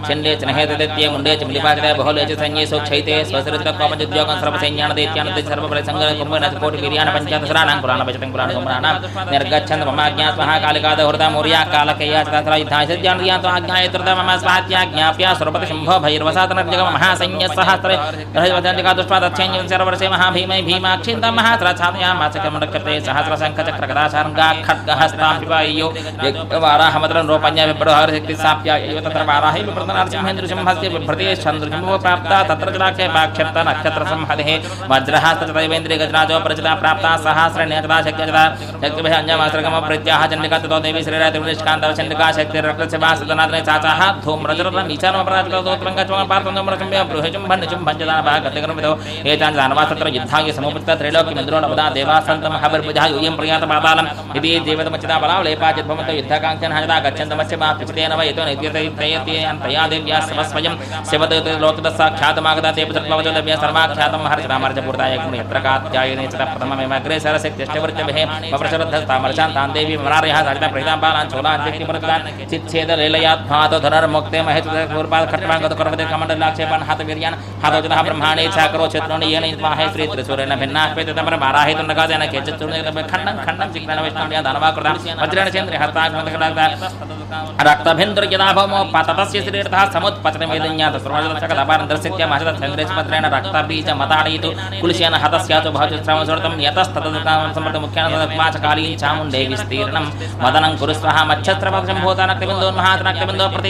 చండే చనహేతృత్యే ముండే చ మిలిపాకతే బహుళే చ సోక్షైతే స్వసరిత కోపజోగం సర్వ సైన్యాన దైత్యాన సర్వ సంగ కుంభన కోటి వీర్యాన పంచాదశరాణం కురాణ పచతం కురాణ కుమారాణం నిర్గచ్చంద మమాజ్ఞా స్వాహ కాళికాద హృద మౌర్యా కాలకయ్యా చతరా యుద్ధాయ సజ్ఞాన తో ఆజ్ఞాయత్రత कृतमस्वात्याज्ञाप्या सुरपति शम्भो भैर्वसातनर्जग महासंयसहस्रे रहजवधर्जगा दुष्पा दक्षेञ्जनशरवर्षे महाभीमै भीमाक्षिन्दं महात्राच्छादयामाचक्रमणकृते सहस्रशङ्खचक्रगदाशार्ङ्गाखड्गहस्तां पिबायो वाराहमद्रं रोपण्या विप्रहरशक्तिसाप्या एव तत्र वाराहै विप्रतनार्सिंहेन्द्रसिंहस्य बिभ्रते चन्द्रसिंहो प्राप्ता तत्र जलाक्षे पाक्षर्त नक्षत्रसंहतिः वज्रहास्तदैवेन्द्रिय गजराजो प्रचिता प्राप्ता सहस्रण्यकदा शक्यकदा शक्तिभिः अन्यमासृगमप्रत्याह चण्डिका ततो देवी श्रीरात्रिनिष्कान्तव चण्डिका शक्तिरक्तस्य वासदनाद्रे चाचा धूम रजरतम ईचानम अपराजकतोत्रं गचमं पार्थं गमरचम्य बृहजं भन्नजं भञ्जदानभः गतिक्रमितो। एतान् दानवा तत्र युद्धाङ्गे समुपस्थितः त्रैलोक्यं इन्द्रो नवदा देवासन्तं हविर्बुधा यूयं प्रयातपातालम् इति देवतमचिदाबलावलेपाचिद्भवन्तो युद्धकाङ्क्षन् हजदा गच्छन्तमस्य मा पिचितेन वा यतो नैत्यतया देव्या स्वस्वयं शिवदोतदस्साख्यातमागता ते पुत्रवचोदव्य सर्वाख्यातं हर्षरामर्जपूर्ताय यत्र कात्यायने च प्रथममेव अग्रेसरशक्त्यष्टवृत्तभिः वप्रशरद्धस्तामर्चान् तान् देवी मरारयः धरर मुक्ते महेत पूर्वाद खट्वांगत तो करवदे कमंडल पण हाथ वीर्यान, हाथ जन ब्रह्माणे, इच्छा करो क्षेत्र ने येन महे श्री त्रिशूरेण भिन्ना पेत तमर बाराहे तुन नगा जन केच चूर्ण खंडन खंडन चिकन वैष्णव या धनवा करदा वज्रण चंद्र हस्ताक मदकलाता रक्तभिंद्र यदा भवो पातस्य श्रीर्था समुत्पचन वेदन्यात सर्वज सकल अपार दर्शित्य महत संग्रेश पत्रेण रक्तबीज मताडयितु कुलशेन हतस्याचो भवति श्रमसुरतम यतस्ततकाम समर्थ मुख्यान पाच कालीं चामुंडे विस्तीर्णम मदनं कुरुस्वः मच्छत्रपक्षं भूतानक्तबिन्दो महातनक्तबिन्दो प्रति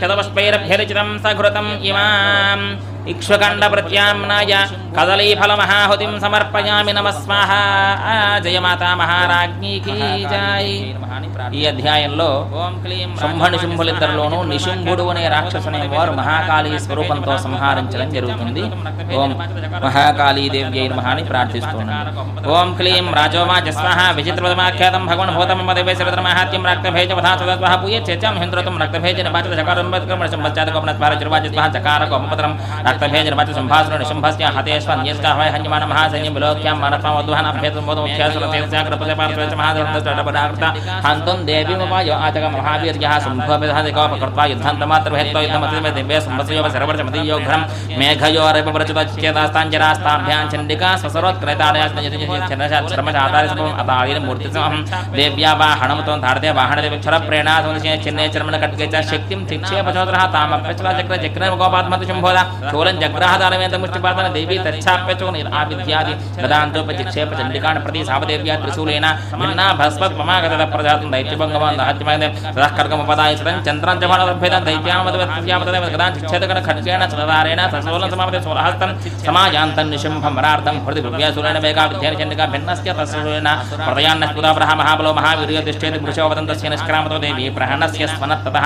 Jawa Basuki Arab, akhirnya kita bisa ikut. ఇక్ష్వకండ ప్రత్యామ్నాయ కదలీఫలమహాహుతిం సమర్పయామి నమ స్వాహ. జయ మాతా మహారాజ్ఞీకి జై ఈ అధ్యాయంలో శుంభణి నిశుంభులిద్దరిలోనూ నిశుంభుడు అనే రాక్షసుని వారు మహాకాళీ స్వరూపంతో సంహరించడం జరుగుతుంది. ఓం మహాకాళీ దేవి అయిన మహాని ప్రార్థిస్తున్నాను ఓం క్లీం రాజోమాచ స్వాహ. విచిత్రపదమాఖ్యాతం భగవన్ భూతం మదేవేశ్వరమహాత్యం రక్తభేజ వధాస్వహ పూయ చేత్యం హింద్రతం రక్తభేజ నిపాచ చకారం బద్కం సంపచ్చాదకోపన స్వార చిరువాచ స్వాహ చకార हस्तभेजर्मति सम्भासुरण शम्भस्या हतेष्वन्यस्काहवै हन्यमानं महासैन्यं विलोक्यां मनत्वामध्वहनभ्येतुम्बोधमुख्यासुरतेजसाकृपजपार्श्वचमहादुर्दष्टपराकृता हन्तुं देवीमुपायो आचकमहावीर्यः सम्भोभिधाधिकोपकृत्वा युद्धन्तमात्रभेत्त्वा युद्धमतिमे दिव्ये सम्भसयोव सर्वर्चमतीयोघ्रं मेघयोरपप्रचुतच्चेतास्ताञ्जरास्ताभ्यां चण्डिका स्वसरोत्क्रैतालयास्मयतिश्चरणशात्रमचातारिसमूर्तिसमहं देव्या वाहणमुतो धारते वाहणदेवक्षरप्रेणासंशये चिन्ने चर्मणकट्के च शक्तिं शिक्षे पचोदरः तामप्यचला चक्र चक्रमगोपात्मतु शम्भोदा। स्थूलं जग्राहदारमेन्द्र मुष्टिपादन देवी तच्छाप्यचो निराविद्यादि ददान्तोपचिक्षेप चण्डिकान् प्रति सावदेव्या त्रिशूलेन भिन्ना भस्म पमागतः प्रजातं दैत्यभङ्गवान् दाहत्यमागते। ततः कर्गमुपदाय सदं चन्द्रं च भाणभेदं दैत्यामदवत्यामदव कदाञ्चिच्छेदकन खड्गेण सदारेण सशूलं समापते सोलहस्तं समायान्तं निशुम्भमरार्थं हृदि भव्यासुरेण वेगा विद्याचण्डिका भिन्नस्य तस्सूलेन प्रदयान्नस्पुदाप्रः महाबलो महावीर्यतिष्ठेति वृषोपदन्तस्य निष्क्रामतो देवी प्रहणस्य स्मनत्ततः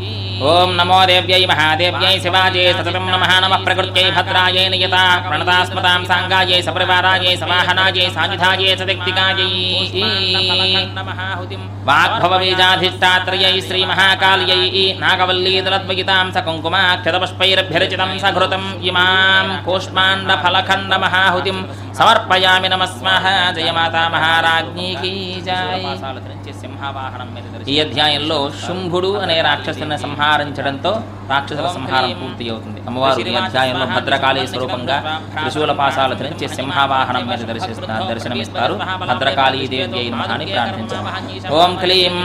ఓం నమో దేవ్యై మహాదేవ్యై శివాజై సతతం నమః నమః ప్రకృత్యై భద్రాయై నియతా ప్రణతాస్మతాం సాంగాయై సపరివారాయై సమాహనాయై సాయుధాయై సదక్తికాయై వాగ్భవబీజాధిష్టాత్రయై శ్రీమహాకాళ్యై నాగవల్లీదలద్వయితాం స కుంకుమాక్షతపుష్పైరభ్యరచితం సఘృతం ఇమాం కూష్మాండఫలఖండమహాహుతిం సమర్పయామి నమస్మః జయమాతా మహారాజ్ఞీకి ఈ అధ్యాయంలో శుంభుడు అనే రాక్షసుని సంహరించడంతో రాక్షసుల సంహారం పూర్తి అవుతుంది అమ్మవారు ఈ అధ్యాయంలో భద్రకాళీ స్వరూపంగా త్రిశూల పాశాలు ధరించి సింహవాహనం మీద దర్శిస్తారు దర్శనమిస్తారు. భద్రకాళీ దేవి అయిన అని ప్రార్థించారు. ఓం క్లీం.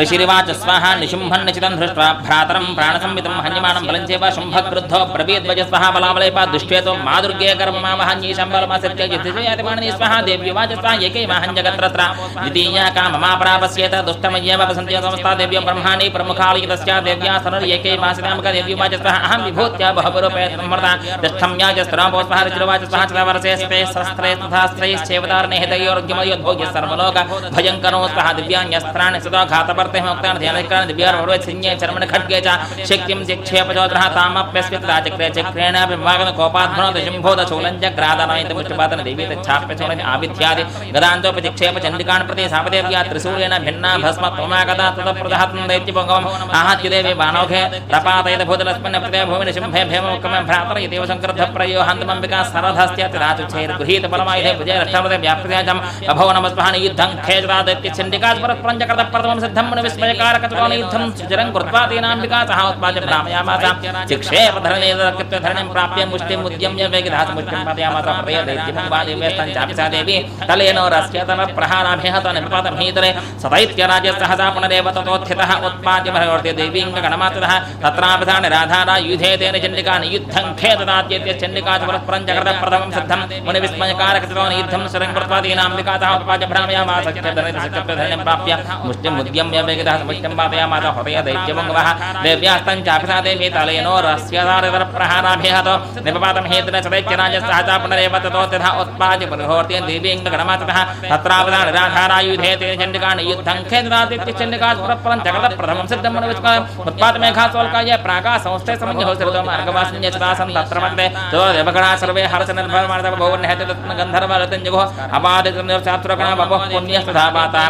ఋషిరివాచ స్వాహ నిశుంభన్ నిచితం దృష్ట్వా భ్రాతరం ప్రాణసంవితం హన్యమానం బలం చేవ శుంభక్రుద్ధో ప్రవీద్వజ స్వహ బలామలేప దుష్ట్వేతో మా దుర్గే కర్మమావహన్యీశం బలమసత్య सत्यजिद्धिजयादिमाणि स्वः देव्युवाच स्वः एकैवाहं जगत्रत्र द्वितीया काममापरापस्येत, दुष्टमय्येव वसन्ति संस्था देव्यो ब्रह्माणि प्रमुखालि तस्या देव्या सरलैकैवासिनामक देव्युवाच स्वः अहं विभूत्या बहुपरूपे संवर्धा दष्टम्या च स्त्रापोस्वः रुचिरवाच स्वः चरवरसे स्ते सहस्रे तथास्त्रैश्चेवतारणे हृदयोर्घ्यमयोद्भोग्य सर्वलोक। भयङ्करो स्वः दिव्यान्यस्त्राणि सदा घातवर्ते मुक्तान् ध्यानकरान् दिव्योर्भवत् सिन्ये चर्मण खड्गे च। शक्तिं चिक्षेपचोदनः तामप्यस्मित् राजक्रे चक्रेणापि विभागन कोपाध्वनत शुम्भोद शूलञ्च ग्रादनयितमुच्च चपातन देवीत छाप्यचोण आविध्यादि गदान्तोपतिक्षेप चण्डिकान् प्रति सापदेव्या त्रिसूरेण भिन्ना भस्म त्वमागता ततप्रदहतं दैत्यपुङ्गवम् आहत्युदेवे बाणौघे प्रपातयत भूतलस्मिन् प्रति भूमिनि शुम्भे भेममुक्कमं भ्रातर इत्येव सङ्क्रद्धप्रयो हन्तमम्बिका सरधस्त्यतिराचुच्छैर्गृहीतफलमायुधे विजयरक्षापदे व्याप्तिराजम् अभौ नमस्पहानि युद्धं खेजरा दैत्यच्छण्डिकात् परत्प्रञ्चकृतप्रथमं सिद्धं मुनिविस्मयकारकचुराणि युद्धं सुचरं कृत्वा तेनाम्बिका सह उत्पाद्य भ्रामयामासा चिक्षेपधरणेन धरणं प्राप्य मुष्टिमुद्यम्य वेगिधात् मुष्टिं पादयामासा प्रयते। ಜಿಮುಂಬಾಲಿವೇಸ್ತಂಚಾಪಿಸಾದೇವಿ ತಲೇನೋ ರಸ್ಯತನ ಪ್ರಹಾರಾಭಿಹತ ನಿಪಾತಭೀತರೆ ಸದೈತ್ಯರಾಜ ಸಹಸಾ ಪುನರೇವ ತಥೋತ್ಥಿತಃ ಉತ್ಪಾದ್ಯ ಪ್ರವರ್ತ್ಯ ದೇವಿಂಗ ಗಣಮಾತಃ ತತ್ರಾಭಿಧಾನ ರಾಧಾರ ಯುಧೇ ತೇನ ಚಂಡಿಕಾ ನಿಯುದ್ಧಂ ಖೇದದಾತ್ಯತ್ಯ ಚಂಡಿಕಾ ಚ ಪರಸ್ಪರಂ ಜಗತ ಪ್ರಥಮಂ ಸಿದ್ಧಂ ಮುನಿ ವಿಸ್ಮಯಕಾರಕ ಸಿದ್ಧವನ ಯುದ್ಧಂ ಸರಂ ಕೃತ್ವಾದೀನಾಂಬಿಕಾತಃ ಉಪಪಾದ್ಯ ಭ್ರಾಮಯಾಮಾಸಕ್ತಧನ್ಯಂ ಪ್ರಾಪ್ಯ ಮುಷ್ಟಿಂ ಉದ್ಯಮ್ಯ ವೇಗತಃ ಸಮುಷ್ಟಿಂ ಪಾಪಯಾಮಾತ ಹೃದಯ ದೈತ್ಯಮಂಗವಃ ದೇವ್ಯಾಸ್ತಂಚಾಪಿಸಾ ದೇವಿ ತಲೇನೋ ರಸ್ಯತಾರಿತರ ಪ್ರಹಾರಾಭಿಹತ ನಿಪಪಾತಂ ಹೇತನ ಸದೈತ್ಯರಾಜ ಸಹಸಾ ಪುನರೇವ ತಥೋ ఉత్పాద్య భ్రామయామాస ధరణిం ప్రాప్య ముష్టిం ఉద్యమ్య వేగిధాత ముష్టిం పాదయామాస హృదయ దైత్యభంగవః దేవ్యాస్తం చాపిసా దేవి తలేనో రస్యదారితర ప్రహారాభిహతో నిపపాతం హేతున సదైత్యరాజ సహసా పునరేవ తతో तथा उत्पाद्य परिहोर्ते देवीङ्गणमातः तत्रावधान राधारायुधे ते चण्डिकान् युद्धं खेदनादित्य चण्डिका प्रपरं जगत प्रथमं सिद्धं मनोविस्का उत्पाद मेघा सोल्काय प्रागा संस्थे समन्य हो सृतो मार्गवासं यचदासं तत्र मध्ये तो देवगणा सर्वे हर्ष निर्भर मार्दव भवन हेते तत्न गन्धर्व रतञ्जगो अबाधित चातुरगणा बभः पुण्यः तथा पाता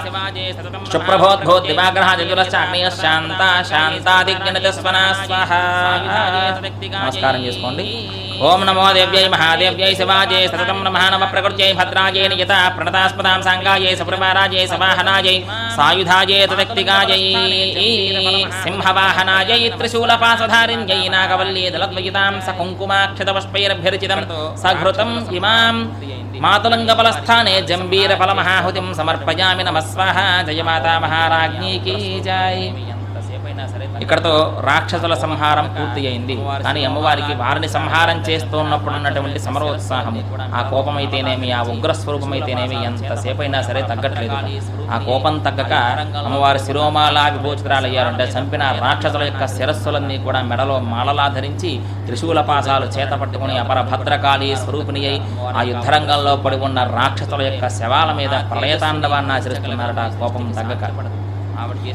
शुप्रभोद्भूत दिवाग्रह జంతులశ్చాగ్నేయ శాంత శాంతాదిజ్ఞనజస్వనా స్వాహ నమస్కారం చేసుకోండి ओम नमो देव्य देव्यै शिवाजे शिवाजय नम नम प्रकृत भद्राजे यता नियता प्रणतास्पदां साङ्गायै सप्रभाराजय सायुधाजे सायुधायै तदक्तिकायै त्रिशूल त्रिशूलपाशधारिण्यै नागवल्ये दलद्वयितां सकुङ्कुमाक्षतपुष्पैरभ्यर्चितं सघृतम् इमां मातुलङ्गबलस्थाने जम्बीरफलमहाहुतिं समर्पयामि नमः स्वाहा। जय माता महाराज्ञी की जय। ఇక్కడతో రాక్షసుల సంహారం పూర్తి అయింది. కానీ అమ్మవారికి వారిని సంహారం చేస్తూ ఉన్నప్పుడు ఉన్నటువంటి సమరోత్సాహము ఆ కోపం అయితేనేమి ఆ ఉగ్ర స్వరూపం అయితేనేమి ఎంతసేపు అయినా సరే తగ్గట్లేదు. ఆ కోపం తగ్గక అమ్మవారి శిరోమాలా విభూచితురాలయ్యారంటే చంపిన రాక్షసుల యొక్క శిరస్సులన్నీ కూడా మెడలో మాలలా ధరించి త్రిశూల పాసాలు చేత పట్టుకుని అపర భద్రకాళి స్వరూపిణి అయి ఆ యుద్ధరంగంలో పడి ఉన్న రాక్షసుల యొక్క శవాల మీద ప్రళయతాండవాన్ని ఆచరిస్తున్నారట ఆ కోపం తగ్గక.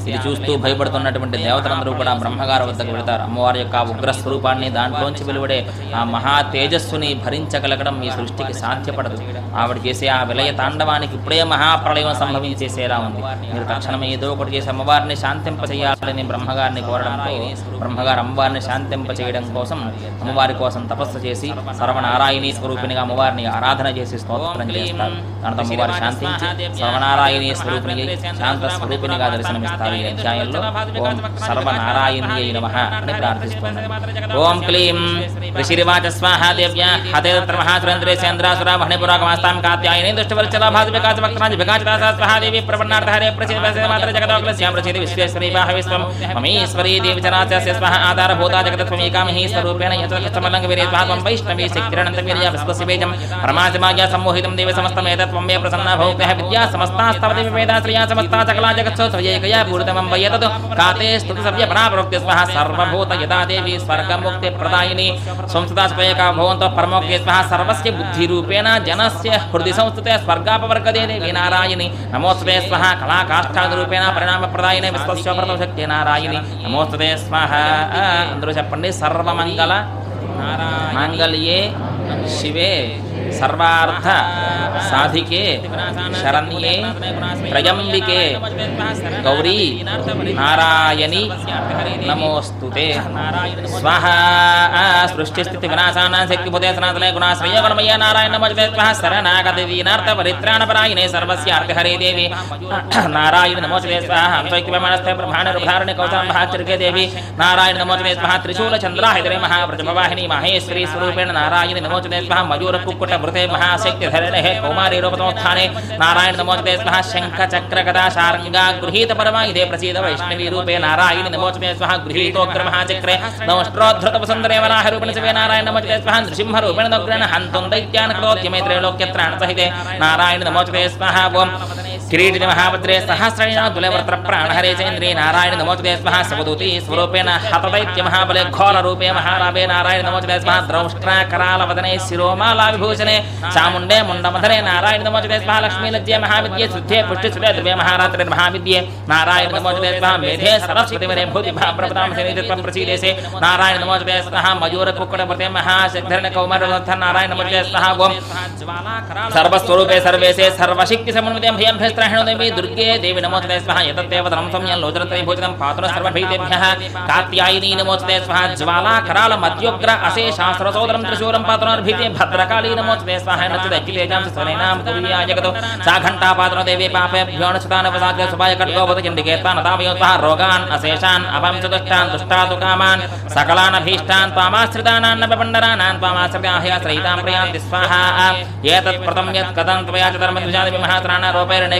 ఇది చూస్తూ భయపడుతున్నటువంటి దేవతలందరూ కూడా బ్రహ్మగారి వద్దకు వెళతారు. అమ్మవారి యొక్క ఉగ్ర స్వరూపాన్ని దాంట్లోంచి వెలువడే ఆ మహా తేజస్సుని భరించగలగడం ఈ సృష్టికి సాధ్యపడదు. ఆవిడ చేసే ఆ విలయ తాండవానికి ఇప్పుడే మహాప్రళయం సంభవించేసేలా ఉంది. మీరు తక్షణమే ఏదో ఒకటి చేసి అమ్మవారిని శాంతింపచేయాలని బ్రహ్మగారిని కోరడంతో బ్రహ్మగారు అమ్మవారిని శాంతింపచేయడం కోసం అమ్మవారి కోసం తపస్సు చేసి సర్వనారాయణీ స్వరూపిణిగా అమ్మవారిని ఆరాధన చేసి స్తోత్రం చేస్తారు. దాంతో అమ్మవారు శాంతించి సర్వనారాయణీ స్వరూపిణి శాంత స్వరూపిణిగా దర్శనమిస్తారు ఈ అధ్యాయంలో ఓం సర్వనారాయణ్యై నమః అని ప్రార్థిస్తున్నారు ఓం క్లీం ఋషిరివాచ స్వాహ దేవ్య హతే తత్ర మహాసురేంద్రే సేంద్రాసుర మణిపురాగమాస్తాం కాత్యాయని దుష్టవల్చల భాజ వికాస భక్తరాజ వికాచితా స్వాహ దేవి ప్రపన్నార్థ హరే ప్రసిద్ధ ప్రసిద్ధ మాత్ర జగదోగ్లస్యాం ప్రసిద్ధి విశ్వేశ్వరీ వాహ విశ్వం మమీశ్వరీ దేవి చరాచస్య స్వాహ ఆధారభూతా జగతత్వమేకామహి స్వరూపేణ యతకృష్ణమలంగ వీరే స్వాహ త్వం వైష్ణవీ శక్తిరణంత వీర్య విశ్వస్య బీజం పరమాత్మాయ సమ్మోహితం దేవి సమస్తమేతత్వం మే ప్రసన్న భౌభ్యః విద్యా సమస్తాస్తవ దేవి వేదాశ్రయా సమస్తా సకలా జగత్సో త్వయేకయా పూరితమం వయతదు కాతే స్తుతి సవ్య పరాప్రోక్తి స్వః సర్వభూత యదా దేవి స్వర్గముక్తి ప్రదాయిని సంస్థాస్పయకా భవంతో పరమోక్తి స్వః సర్వస్య బుద్ధిరూపేణ జనస్య హృది సంస్థితే స్వర్గాపవర్గదే దేవి నారాయణి నమోస్తుతే స్వః కళాకాష్టాదిరూపేణ పరిణామ ప్రదాయిని విశ్వస్యోపరత శక్తి నారాయణి నమోస్తుతే స్వః అందరూ చెప్పండి సర్వమంగళ మాంగళ్యే శివే సర్వార్థ సాధికే శరణ్యే త్రయంబికే గౌరీ నారాయణి నమోస్తుతే सर्वार्थ साधिके, शरण्ये त्रयंबिके गौरी, नारायणी नमोस्तुते स्वाहा, सृष्टिस्थिति विनाशानां शक्तिभूते सनातने गुणाश्रय गुणमय नारायण नमोस्तुते स्वाहा नमस्ते त्वः परित्राण परायणे सर्वस्य अर्थ हरे देवी। नारायण नमोस्तुते स्वाहा शक्तिप्रमाणस्थे ब्रह्माण्डरुधारणे कौतम्भाचर्गे देवी। नारायण नमोस्तुते स्वाहा त्रिशूल चंद्रा त्रिशूलचन्द्राहितरे महाव्रजभवाहिनी महेश्वरी स्वरूपेण नारायण नमोस्तुते स्वाहा मयूर कुक्कुट मृते महाशक्तिधरणः कौमारी रूपतमोत्थाने नारायण नमोचते स्वः शङ्खचक्रगदाशारङ्गा गृहीत परमा। इदे प्रसीद वैष्णवी रूपे नारायण नमोचते स्वः गृहीतोग्रमः चक्रे नमष्ट्रोद्धृतवसुन्दरे वराहरूपेण च नारायण नमोचते स्वः नृसिंहरूपेण नग्रेण हन्तुं दैत्यान् कृतोद्यमे त्रैलोक्यत्राणसहिते नारायण नमोचते स्वः ओम्। किरीट महापद्रे प्राण हरे चेन्द्रे नारायण नमोचते स्म सबदूती स्वरूपेण हतदैत्य महाबले घोर रूपे महाराबे नारायण नमोचते स्म द्रौष्ट्रा कराल वदने शिरोमाला विभूषणे चामुंडे मुंड नारायण नमोचते स्म लक्ष्मी लज्जे महाविद्ये सुधे पुष्टि सुधे द्रवे महारात्रे महाविद्ये नारायण नमोचते स्म मेधे सरस्वती मेरे भूति भाप्रताम नारायण नमोचते स्म मजूर कुक्कुट प्रति महाशक्धर नारायण नमोचते स्म सर्वस्वरूपे सर्वे सर्वशक्ति समन्वित भयं त्रहिणुदेवी दुर्गे देवी नमोस्तुते स्वः यतत्तेवतनं संयल्लोचनत्रय भोजनं पात्र सर्वभीतेभ्यः। कात्यायिनी नमोस्तुते स्वः ज्वाला कराल मध्योग्र अशेषास्त्रसोदरं त्रिशूरं पात्रर्भीते भद्रकाली नमोस्तुते स्वः नचते किलेजां सनेनां कुर्या जगतो। सा घण्टा पात्र देवी पापेभ्यो नशतानवसाग्र सुभाय खड्गोवत चण्डिकेतान् तापयो स्वः रोगान् अशेषान् अवंशदुष्टान् दुष्टातु कामान्। सकलान् अभीष्टान् त्वामाश्रितानान्न प्रपण्डरानान् त्वामाश्रिताह्याश्रयितां प्रयान्ति स्वाहा। एतत् प्रथम यत् कथं त्वया च धर्मद्विजादिमहात्राणारोपैर्णे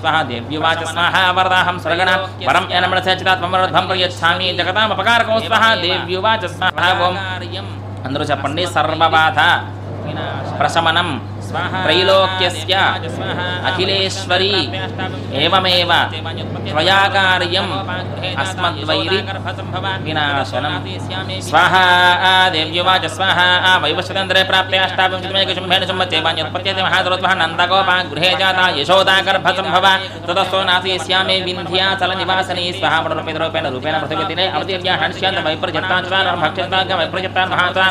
స్వాహ దేవ్యువాచ స్వాహ వరదాహం స్వర్గణ. వరం యనమణ సచితాత్మం వరద్ధం ప్రయచ్ఛామి జగతాం అపకారకం స్వాహ దేవ్యువాచ స్వాహ. ఓం అందరూ చెప్పండి సర్వబాధ. ప్రశమనం. त्रैलोक्यस्य अखिलेश्वरी एवमेव त्वया कार्यम् अस्मद्वैरि विनाशनम्। स्वाहा देव्युवाच, स्वाहा वैवस्वतन्द्रे प्राप्ते अष्टाविंशतिमेकशुम्भेन शुम्भते नन्दगोपा गृहे जाता यशोदा ततस्तो रूपेण अवतीर्या वैप्रजत्ता महाता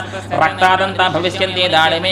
रक्तादन्ता भविष्यन्ति दाडिमे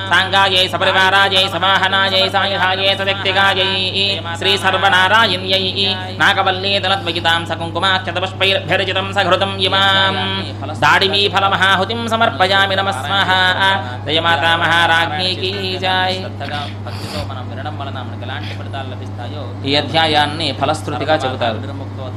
సాంగాయై సపరివారాయై సమాహనాయై సాయుధాయై సవ్యక్తిగాయై శ్రీ సర్వనారాయణ్యై నాగవల్లీ దళద్వయితాం సకుంకుమాక్షతపుష్పైర్భిరచితం సఘృతం ఇమాం దాడిమీ ఫలమహాహుతిం సమర్పయామి నమః స్వాహ జయమాతా మహారాజ్ఞీకి జాయ్ భక్తితో మనం వినడం వలన మనకి ఎలాంటి ఫలితాలు లభిస్తాయో ఈ అధ్యాయాన్ని ఫలశ్రుతిగా చెబుతారు.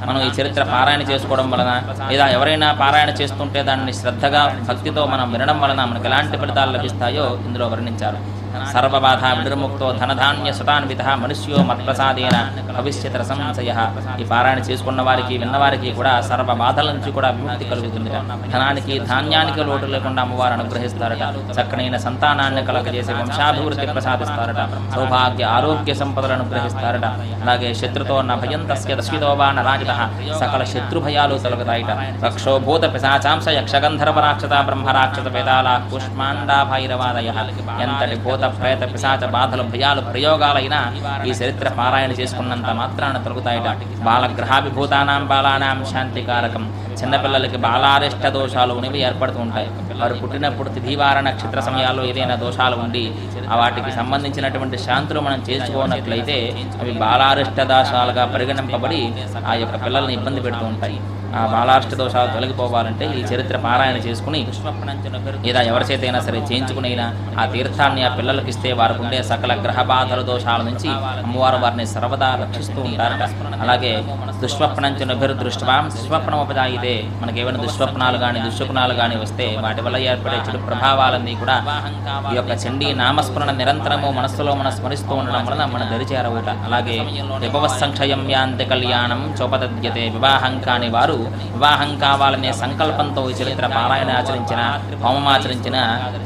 మనం ఈ చరిత్ర పారాయణ చేసుకోవడం వలన లేదా ఎవరైనా పారాయణ చేస్తుంటే దాన్ని శ్రద్ధగా భక్తితో మనం వినడం వలన మనకు ఎలాంటి ఫలితాలు లభిస్తాయో ఇందులో వర్ణించారు సర్వబాధ విడుముక్తో ధనధాన్య సుతాన్విత మనుష్యో మత్ప్రసాదేన భవిష్యత్ రసంశయ. ఈ పారాయణ చేసుకున్న వారికి విన్నవారికి కూడా సర్వ బాధల నుంచి కూడా విముక్తి కలుగుతుంది ధనానికి ధాన్యానికి లోటు లేకుండా అమ్మవారు అనుగ్రహిస్తారట. చక్కనైన సంతానాన్ని కలగజేసి వంశాభివృద్ధి ప్రసాదిస్తారట. సౌభాగ్య ఆరోగ్య సంపదలను అనుగ్రహిస్తారట. అలాగే శత్రుతో న భయం తస్య దశితోవా నరాజిత సకల శత్రు భయాలు తొలగుతాయిట. రక్షోభూత పిశాచాంశ యక్షగంధర్వ రాక్షత బ్రహ్మ రాక్షస వేదాల కుష్మాండా భైరవాదయ ఎంతటి భూత ప్రేత పిశాచ బాధలు భయాలు ప్రయోగాలైనా ఈ చరిత్ర పారాయణ చేసుకున్నంత మాత్రాన తొలగుతాయట. బాలగ్రహాభిభూతానాం బాలానాం శాంతికారకం. చిన్నపిల్లలకి బాలారిష్ట దోషాలు అనేవి ఏర్పడుతూ ఉంటాయి. వారు పుట్టినప్పుడు తిథివార నక్షత్ర సమయాల్లో ఏదైనా దోషాలు ఉండి వాటికి సంబంధించినటువంటి శాంతులు మనం చేసుకోనట్లయితే అవి బాలారిష్ట దోషాలుగా పరిగణింపబడి ఆ యొక్క పిల్లల్ని ఇబ్బంది పెడుతూ ఉంటాయి. ఆ బాలాష్ట దోషాలు తొలగిపోవాలంటే ఈ చరిత్ర పారాయణ చేసుకుని లేదా ఎవరిచేతైనా సరే చేయించుకునైనా ఆ తీర్థాన్ని ఆ పిల్లలకి ఇస్తే వారికి ఉండే సకల గ్రహ బాధల దోషాల నుంచి అమ్మవారు వారిని సర్వదా రక్షిస్తూ ఉంటారట. అలాగే దుష్స్వప్నంచునభిర్దృష్టవాం దుష్స్వప్నముపదాయితే మనకి ఏమైనా దుష్స్వప్నాలు కానీ దుశ్శకునాలు కానీ వస్తే వాటి వల్ల ఏర్పడే చెడు ప్రభావాలన్నీ కూడా ఈ యొక్క చండీ నామస్మరణ నిరంతరము మనస్సులో మనం స్మరిస్తూ ఉండడం వలన మన దరిచేరవుట. అలాగే విభవ సంక్షయం యాంతి కళ్యాణం చోపదద్యతే వివాహం కాని వారు వివాహం కావాలనే సంకల్పంతో చరిత్ర పారాయణ ఆచరించిన హోమం ఆచరించిన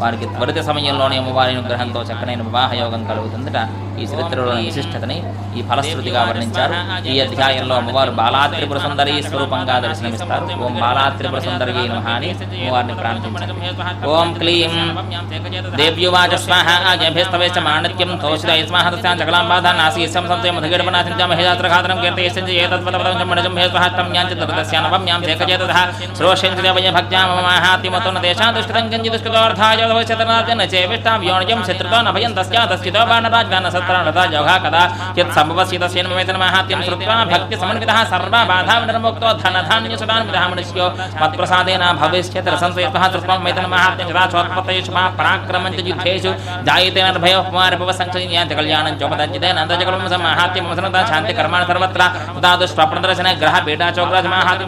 వారికి త్వరిత సమయంలోనే అమ్మవారి అనుగ్రహంతో చక్కనైన వివాహ యోగం కలుగుతుందట. ఈ చరిత్రలోని విశిష్టతని ఈ ఫలశ్రుతిగా వర్ణించారు. ఈ అధ్యాయంలో అమ్మవారు బాలాత్రిపుర సుందరి స్వరూపంగా దర్శనమిస్తారు. ఓం బాలాత్రిపుర సుందరి నమః అమ్మవారిని ప్రార్థించారు. ఓం క్లీం దేవ్యువాచ స్వాహ అజభ్యస్తవేశ మాణిక్యం తోషిత స్వాహ తస్యాం చకలాంబాధా నాసి సం మధుగడపనాశించ మధుగడపనాథించ మహిళాత్రఘాతనం కీర్తయస్యంచ ప్రపంచం మణజం హే స్వహత్తం యాంచ తస్య नवम्यां सेकजे तथा श्रोष्यन्त्रिभक्त्यामहातिमतो न तेषां दुष्कृतं गञ्जिदुष्कृतोऽर्थाय भविष्यतनात् न चेविष्टां योनिजं शत्रुतो भयं तस्या तस्थितो बाणराजगानसत्राणता जघा कदा यत्सम्भवस्य तस्यैन् ममेतनमाहात्यं श्रुत्वा भक्तिसमन्वितः सर्वा बाधाविनिर्मुक्तो धनधान्यसुदान्वितः मनुष्यो। मत्प्रसादेन भविष्यति रसंसयुक्तः श्रुत्वा मेतनमाहात्यं यदाचोत्पत्तेषु मा पराक्रमं च युद्धेषु जायते निर्भयोपमारभवसङ्कल्यान्ति कल्याणं चोपदञ्जिते नन्दजकलं समाहात्यं वसनता शान्तिकर्माणि सर्वत्र। उदादुष्वप्नदर्शने ग्रहपीडा चोग्रजमाहात्यं